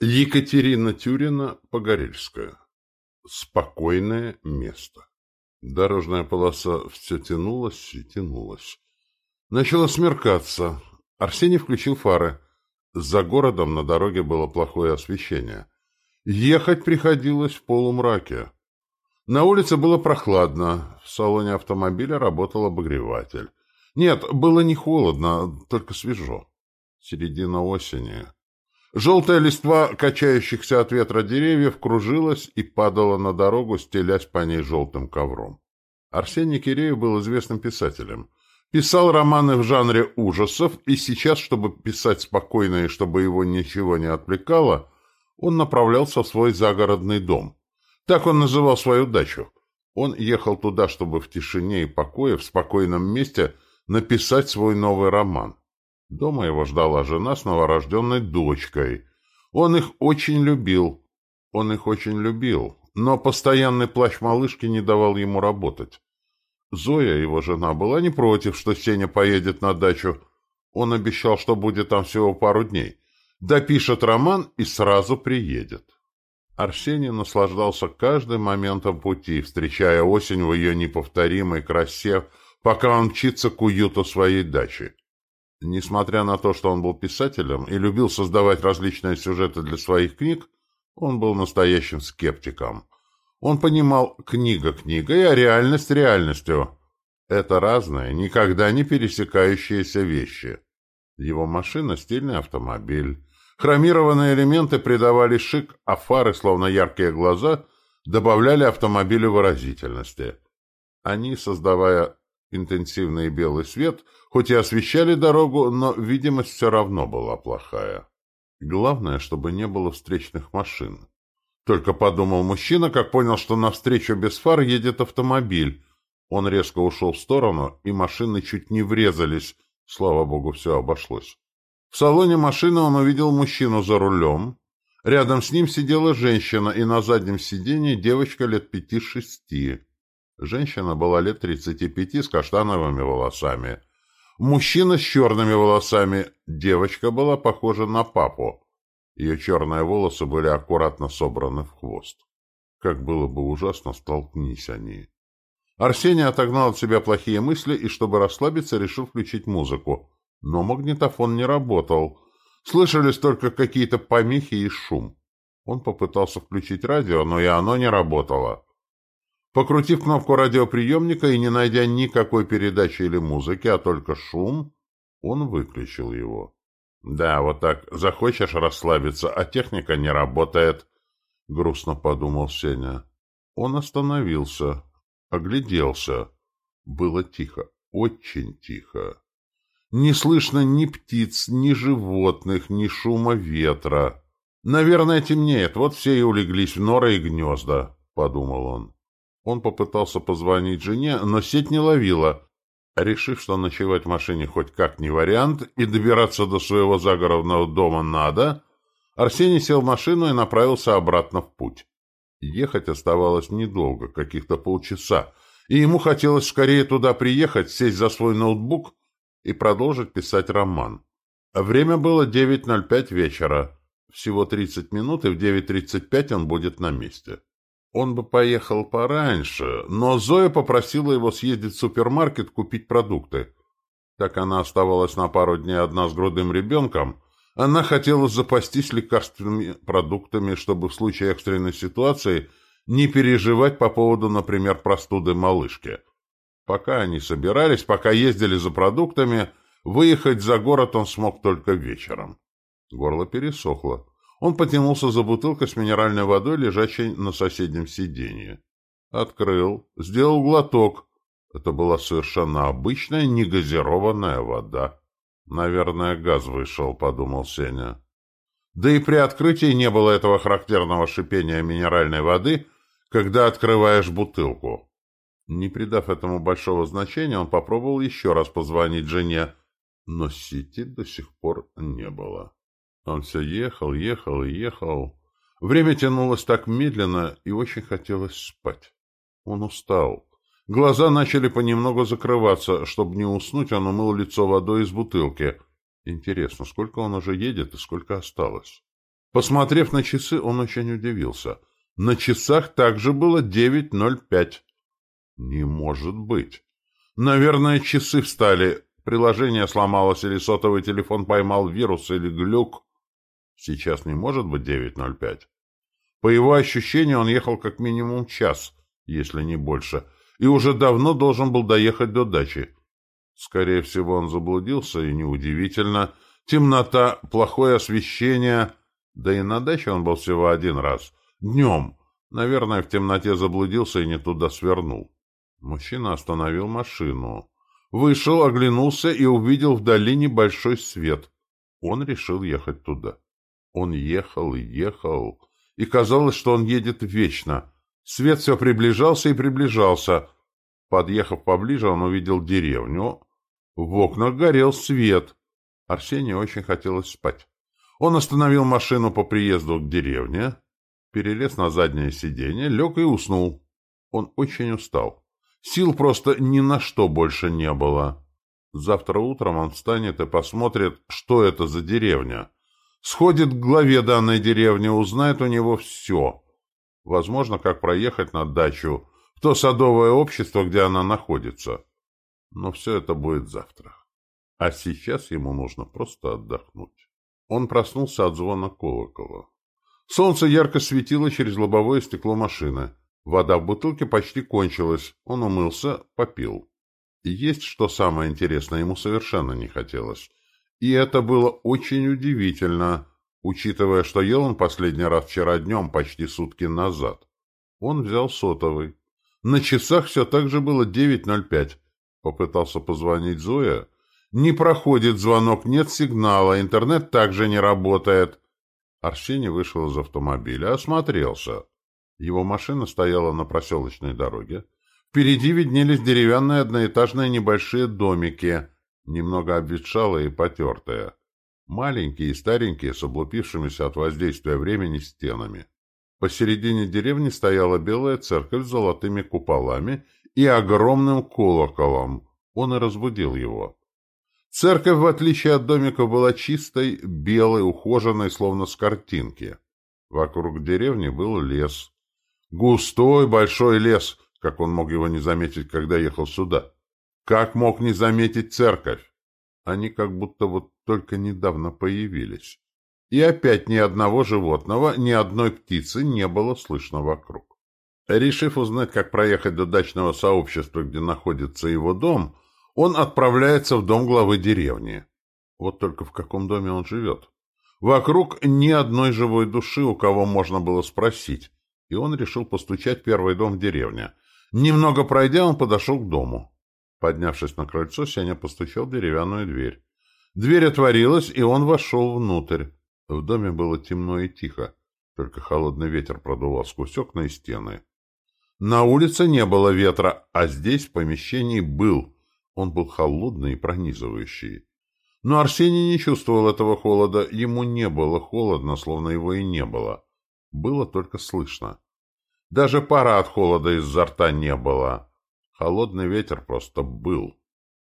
Екатерина Тюрина, Погорельская. Спокойное место. Дорожная полоса все тянулась и тянулась. Начало смеркаться. Арсений включил фары. За городом на дороге было плохое освещение. Ехать приходилось в полумраке. На улице было прохладно. В салоне автомобиля работал обогреватель. Нет, было не холодно, только свежо. Середина осени. Желтая листва качающихся от ветра деревьев кружилась и падала на дорогу, стелясь по ней желтым ковром. Арсений Киреев был известным писателем. Писал романы в жанре ужасов, и сейчас, чтобы писать спокойно и чтобы его ничего не отвлекало, он направлялся в свой загородный дом. Так он называл свою дачу. Он ехал туда, чтобы в тишине и покое, в спокойном месте, написать свой новый роман. Дома его ждала жена с новорожденной дочкой. Он их очень любил. Он их очень любил, но постоянный плащ малышки не давал ему работать. Зоя, его жена, была не против, что Сеня поедет на дачу. Он обещал, что будет там всего пару дней. Допишет роман и сразу приедет. Арсений наслаждался каждым моментом пути, встречая осень в ее неповторимой красе, пока он мчится к уюту своей дачи. Несмотря на то, что он был писателем и любил создавать различные сюжеты для своих книг, он был настоящим скептиком. Он понимал книга книгой, а реальность реальностью. Это разные, никогда не пересекающиеся вещи. Его машина – стильный автомобиль. Хромированные элементы придавали шик, а фары, словно яркие глаза, добавляли автомобилю выразительности. Они, создавая интенсивный белый свет, хоть и освещали дорогу, но видимость все равно была плохая. Главное, чтобы не было встречных машин. Только подумал мужчина, как понял, что навстречу без фар едет автомобиль. Он резко ушел в сторону, и машины чуть не врезались. Слава богу, все обошлось. В салоне машины он увидел мужчину за рулем. Рядом с ним сидела женщина, и на заднем сиденье девочка лет пяти-шести. Женщина была лет тридцати пяти с каштановыми волосами. Мужчина с черными волосами. Девочка была похожа на папу. Ее черные волосы были аккуратно собраны в хвост. Как было бы ужасно, столкнись они. Арсений отогнал от себя плохие мысли и, чтобы расслабиться, решил включить музыку. Но магнитофон не работал. Слышались только какие-то помехи и шум. Он попытался включить радио, но и оно не работало. Покрутив кнопку радиоприемника и не найдя никакой передачи или музыки, а только шум, он выключил его. «Да, вот так. Захочешь расслабиться, а техника не работает», — грустно подумал Сеня. Он остановился, огляделся. Было тихо, очень тихо. Не слышно ни птиц, ни животных, ни шума ветра. «Наверное, темнеет, вот все и улеглись в норы и гнезда», — подумал он. Он попытался позвонить жене, но сеть не ловила. Решив, что ночевать в машине хоть как не вариант, и добираться до своего загородного дома надо, Арсений сел в машину и направился обратно в путь. Ехать оставалось недолго, каких-то полчаса, и ему хотелось скорее туда приехать, сесть за свой ноутбук и продолжить писать роман. Время было 9.05 вечера. Всего 30 минут, и в 9.35 он будет на месте. Он бы поехал пораньше, но Зоя попросила его съездить в супермаркет купить продукты. Так она оставалась на пару дней одна с грудным ребенком, она хотела запастись лекарственными продуктами, чтобы в случае экстренной ситуации не переживать по поводу, например, простуды малышки. Пока они собирались, пока ездили за продуктами, выехать за город он смог только вечером. Горло пересохло. Он потянулся за бутылкой с минеральной водой, лежащей на соседнем сиденье. Открыл, сделал глоток. Это была совершенно обычная негазированная вода. «Наверное, газ вышел», — подумал Сеня. Да и при открытии не было этого характерного шипения минеральной воды, когда открываешь бутылку. Не придав этому большого значения, он попробовал еще раз позвонить жене, но сети до сих пор не было. Он все ехал, ехал и ехал. Время тянулось так медленно, и очень хотелось спать. Он устал. Глаза начали понемногу закрываться. Чтобы не уснуть, он умыл лицо водой из бутылки. Интересно, сколько он уже едет и сколько осталось? Посмотрев на часы, он очень удивился. На часах также было 9.05. Не может быть. Наверное, часы встали. Приложение сломалось или сотовый телефон поймал вирус или глюк. Сейчас не может быть 9.05. По его ощущению, он ехал как минимум час, если не больше, и уже давно должен был доехать до дачи. Скорее всего, он заблудился, и неудивительно. Темнота, плохое освещение. Да и на даче он был всего один раз. Днем. Наверное, в темноте заблудился и не туда свернул. Мужчина остановил машину. Вышел, оглянулся и увидел вдали небольшой свет. Он решил ехать туда. Он ехал и ехал, и казалось, что он едет вечно. Свет все приближался и приближался. Подъехав поближе, он увидел деревню. В окнах горел свет. Арсению очень хотелось спать. Он остановил машину по приезду к деревне, перелез на заднее сиденье, лег и уснул. Он очень устал. Сил просто ни на что больше не было. Завтра утром он встанет и посмотрит, что это за деревня. Сходит к главе данной деревни, узнает у него все. Возможно, как проехать на дачу, в то садовое общество, где она находится. Но все это будет завтра. А сейчас ему нужно просто отдохнуть. Он проснулся от звона колокола. Солнце ярко светило через лобовое стекло машины. Вода в бутылке почти кончилась. Он умылся, попил. И есть что самое интересное, ему совершенно не хотелось. И это было очень удивительно, учитывая, что ел он последний раз вчера днем, почти сутки назад. Он взял сотовый. На часах все так же было 9.05. Попытался позвонить Зоя. Не проходит звонок, нет сигнала, интернет также не работает. Арсений вышел из автомобиля, осмотрелся. Его машина стояла на проселочной дороге. Впереди виднелись деревянные одноэтажные небольшие домики — немного обветшалые и потертые. Маленькие и старенькие, с облупившимися от воздействия времени стенами. Посередине деревни стояла белая церковь с золотыми куполами и огромным колоколом. Он и разбудил его. Церковь, в отличие от домика, была чистой, белой, ухоженной, словно с картинки. Вокруг деревни был лес. Густой, большой лес, как он мог его не заметить, когда ехал сюда. Как мог не заметить церковь? Они как будто вот только недавно появились. И опять ни одного животного, ни одной птицы не было слышно вокруг. Решив узнать, как проехать до дачного сообщества, где находится его дом, он отправляется в дом главы деревни. Вот только в каком доме он живет. Вокруг ни одной живой души, у кого можно было спросить, и он решил постучать в первый дом в деревне. Немного пройдя, он подошел к дому. Поднявшись на крыльцо, Сеня постучал в деревянную дверь. Дверь отворилась, и он вошел внутрь. В доме было темно и тихо, только холодный ветер продувал сквозь окна и стены. На улице не было ветра, а здесь в помещении был. Он был холодный и пронизывающий. Но Арсений не чувствовал этого холода. Ему не было холодно, словно его и не было. Было только слышно. Даже пара от холода изо рта не было. Холодный ветер просто был.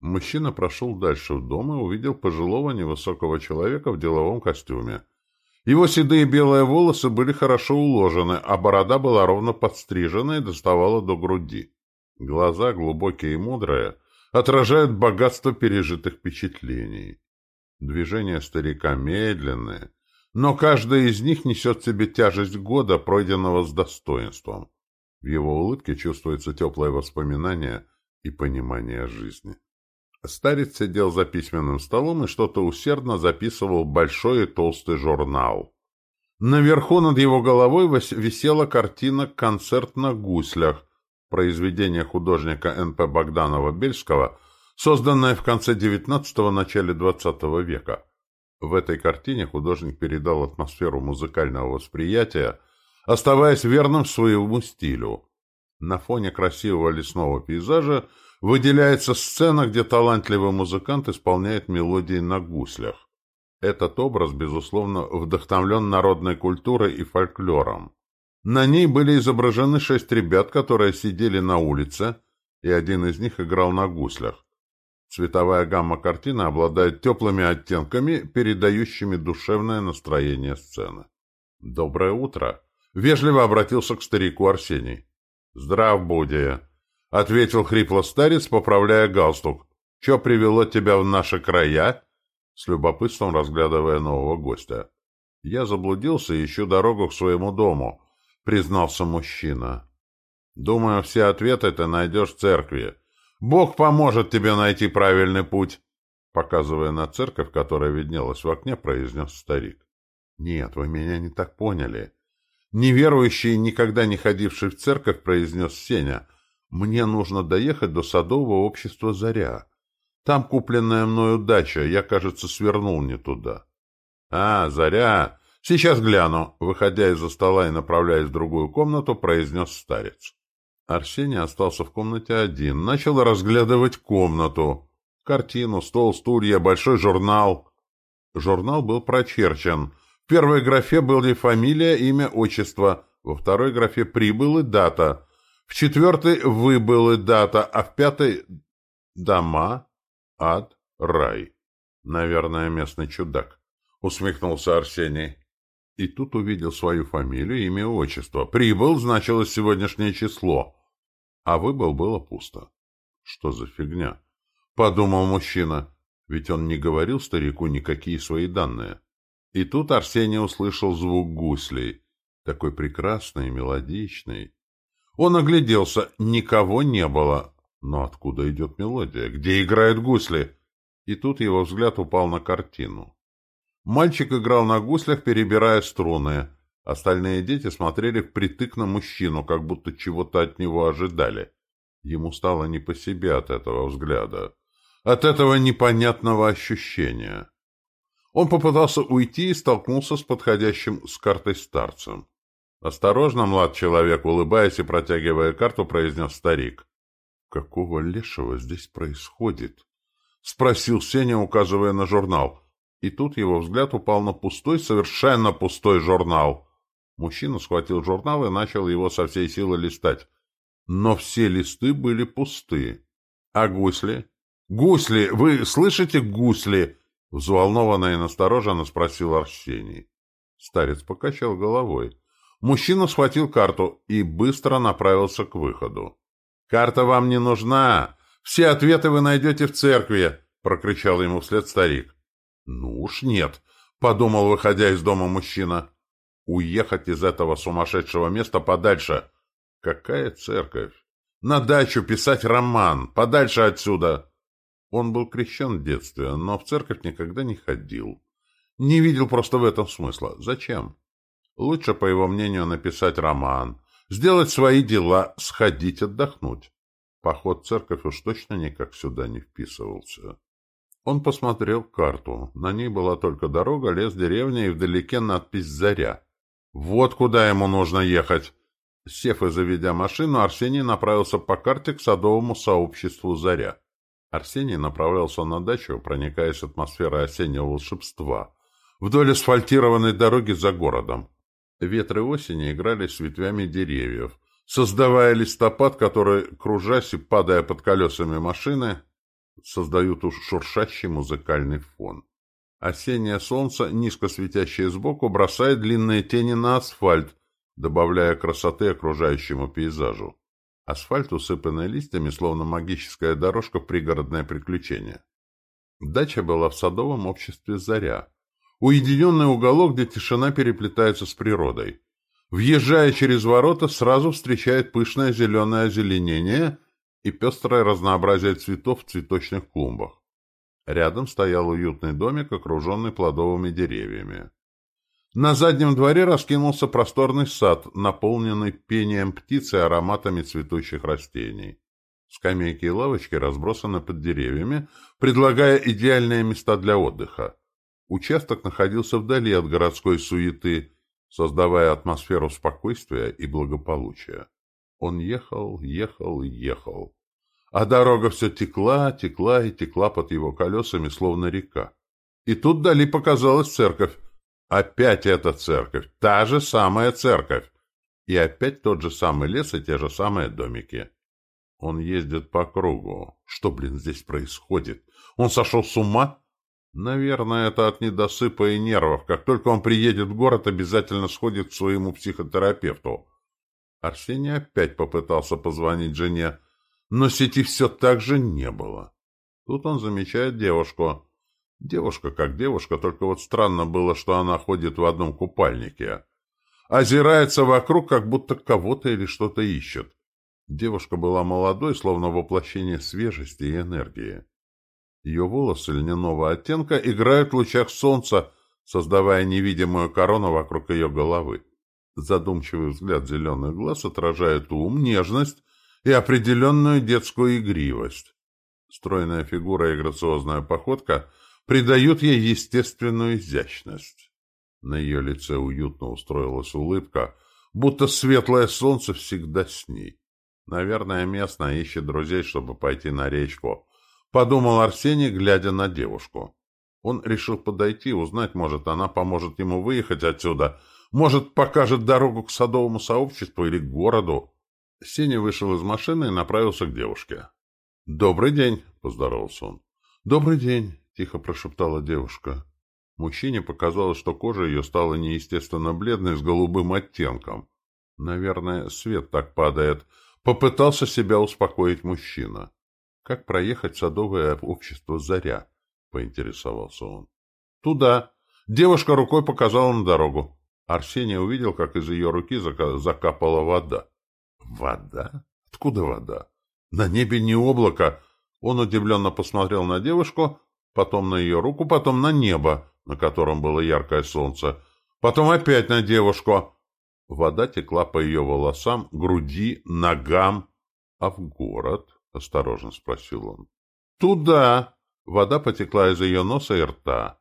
Мужчина прошел дальше в дом и увидел пожилого невысокого человека в деловом костюме. Его седые белые волосы были хорошо уложены, а борода была ровно подстрижена и доставала до груди. Глаза, глубокие и мудрые, отражают богатство пережитых впечатлений. Движения старика медленные, но каждое из них несет в себе тяжесть года, пройденного с достоинством. В его улыбке чувствуется теплое воспоминание и понимание жизни. Старец сидел за письменным столом и что-то усердно записывал большой и толстый журнал. Наверху над его головой висела картина «Концерт на гуслях», произведение художника Н.П. Богданова-Бельского, созданное в конце XIX – начале XX века. В этой картине художник передал атмосферу музыкального восприятия оставаясь верным своему стилю. На фоне красивого лесного пейзажа выделяется сцена, где талантливый музыкант исполняет мелодии на гуслях. Этот образ, безусловно, вдохновлен народной культурой и фольклором. На ней были изображены шесть ребят, которые сидели на улице, и один из них играл на гуслях. Цветовая гамма картины обладает теплыми оттенками, передающими душевное настроение сцены. «Доброе утро!» — вежливо обратился к старику Арсений. «Здрав буди!» — ответил хрипло старец, поправляя галстук. «Че привело тебя в наши края?» С любопытством разглядывая нового гостя. «Я заблудился и ищу дорогу к своему дому», — признался мужчина. «Думаю, все ответы ты найдешь в церкви. Бог поможет тебе найти правильный путь», — показывая на церковь, которая виднелась в окне, произнес старик. «Нет, вы меня не так поняли». Неверующий и никогда не ходивший в церковь произнес Сеня. «Мне нужно доехать до садового общества «Заря». Там купленная мною дача, я, кажется, свернул не туда». «А, «Заря! Сейчас гляну!» Выходя из-за стола и направляясь в другую комнату, произнес старец. Арсений остался в комнате один, начал разглядывать комнату. Картину, стол, стулья, большой журнал. Журнал был прочерчен — в первой графе были фамилия, имя, отчество, во второй графе прибыл и дата, в четвертой выбыл и дата, а в пятой — дома, ад, рай. Наверное, местный чудак, — усмехнулся Арсений. И тут увидел свою фамилию, имя, отчество. Прибыл значилось сегодняшнее число, а выбыл было пусто. Что за фигня? — подумал мужчина, ведь он не говорил старику никакие свои данные. И тут Арсений услышал звук гуслей, такой прекрасный и мелодичный. Он огляделся, никого не было. Но откуда идет мелодия? Где играют гусли? И тут его взгляд упал на картину. Мальчик играл на гуслях, перебирая струны. Остальные дети смотрели впритык на мужчину, как будто чего-то от него ожидали. Ему стало не по себе от этого взгляда, от этого непонятного ощущения. Он попытался уйти и столкнулся с подходящим с картой старцем. «Осторожно, млад человек!» — улыбаясь и протягивая карту, произнес старик. «Какого лешего здесь происходит?» — спросил Сеня, указывая на журнал. И тут его взгляд упал на пустой, совершенно пустой журнал. Мужчина схватил журнал и начал его со всей силы листать. Но все листы были пусты. А гусли? «Гусли! Вы слышите гусли?» Взволнованно и настороженно спросил Арсений. Старец покачал головой. Мужчина схватил карту и быстро направился к выходу. «Карта вам не нужна! Все ответы вы найдете в церкви!» — прокричал ему вслед старик. «Ну уж нет», — подумал, выходя из дома мужчина. «Уехать из этого сумасшедшего места подальше. Какая церковь? На дачу писать роман, подальше отсюда!» Он был крещен в детстве, но в церковь никогда не ходил. Не видел просто в этом смысла. Зачем? Лучше, по его мнению, написать роман, сделать свои дела, сходить отдохнуть. Поход в церковь уж точно никак сюда не вписывался. Он посмотрел карту. На ней была только дорога, лес, деревня и вдалеке надпись «Заря». Вот куда ему нужно ехать. Сев и заведя машину, Арсений направился по карте к садовому сообществу «Заря». Арсений направлялся на дачу, проникаясь атмосферой осеннего волшебства, вдоль асфальтированной дороги за городом. Ветры осени играли с ветвями деревьев, создавая листопад, который, кружась и падая под колесами машины, создают уж шуршащий музыкальный фон. Осеннее солнце, низко светящее сбоку, бросает длинные тени на асфальт, добавляя красоты окружающему пейзажу. Асфальт, усыпанный листьями, словно магическая дорожка в пригородное приключение. Дача была в садовом обществе «Заря». Уединенный уголок, где тишина переплетается с природой. Въезжая через ворота, сразу встречает пышное зеленое озеленение и пестрое разнообразие цветов в цветочных клумбах. Рядом стоял уютный домик, окруженный плодовыми деревьями. На заднем дворе раскинулся просторный сад, наполненный пением птиц и ароматами цветущих растений. Скамейки и лавочки разбросаны под деревьями, предлагая идеальные места для отдыха. Участок находился вдали от городской суеты, создавая атмосферу спокойствия и благополучия. Он ехал, ехал ехал. А дорога все текла, текла и текла под его колесами, словно река. И тут вдали показалась церковь, Опять эта церковь, та же самая церковь. И опять тот же самый лес и те же самые домики. Он ездит по кругу. Что, блин, здесь происходит? Он сошел с ума? Наверное, это от недосыпа и нервов. Как только он приедет в город, обязательно сходит к своему психотерапевту. Арсений опять попытался позвонить жене, но сети все так же не было. Тут он замечает девушку. Девушка как девушка, только вот странно было, что она ходит в одном купальнике. Озирается вокруг, как будто кого-то или что-то ищет. Девушка была молодой, словно воплощение свежести и энергии. Ее волосы льняного оттенка играют в лучах солнца, создавая невидимую корону вокруг ее головы. Задумчивый взгляд зеленых глаз отражает ум, нежность и определенную детскую игривость. Стройная фигура и грациозная походка придают ей естественную изящность. На ее лице уютно устроилась улыбка, будто светлое солнце всегда с ней. Наверное, местная ищет друзей, чтобы пойти на речку. Подумал Арсений, глядя на девушку. Он решил подойти, узнать, может, она поможет ему выехать отсюда, может, покажет дорогу к садовому сообществу или к городу. Сеня вышел из машины и направился к девушке. «Добрый день», — поздоровался он. «Добрый день», — тихо прошептала девушка. Мужчине показалось, что кожа ее стала неестественно бледной с голубым оттенком. Наверное, свет так падает. Попытался себя успокоить мужчина. «Как проехать садовое общество «Заря»?» — поинтересовался он. «Туда». Девушка рукой показала на дорогу. Арсений увидел, как из ее руки закапала вода. «Вода? Откуда вода? На небе не облако!» Он удивленно посмотрел на девушку, потом на ее руку, потом на небо, на котором было яркое солнце, потом опять на девушку. Вода текла по ее волосам, груди, ногам. — А в город? — осторожно спросил он. — Туда! Вода потекла из ее носа и рта.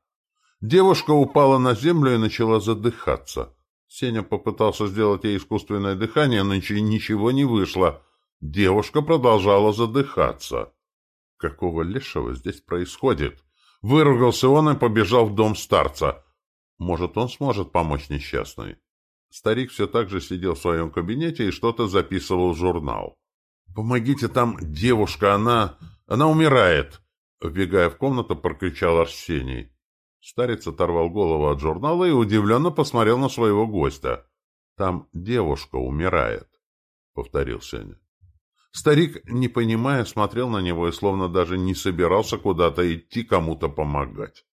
Девушка упала на землю и начала задыхаться. Сеня попытался сделать ей искусственное дыхание, но ничего не вышло. Девушка продолжала задыхаться. Какого лешего здесь происходит? Выругался он и побежал в дом старца. Может, он сможет помочь несчастной? Старик все так же сидел в своем кабинете и что-то записывал в журнал. «Помогите, там девушка, она... она умирает!» Вбегая в комнату, прокричал Арсений. Старец оторвал голову от журнала и удивленно посмотрел на своего гостя. «Там девушка умирает», — повторил Сеня. Старик, не понимая, смотрел на него и словно даже не собирался куда-то идти кому-то помогать.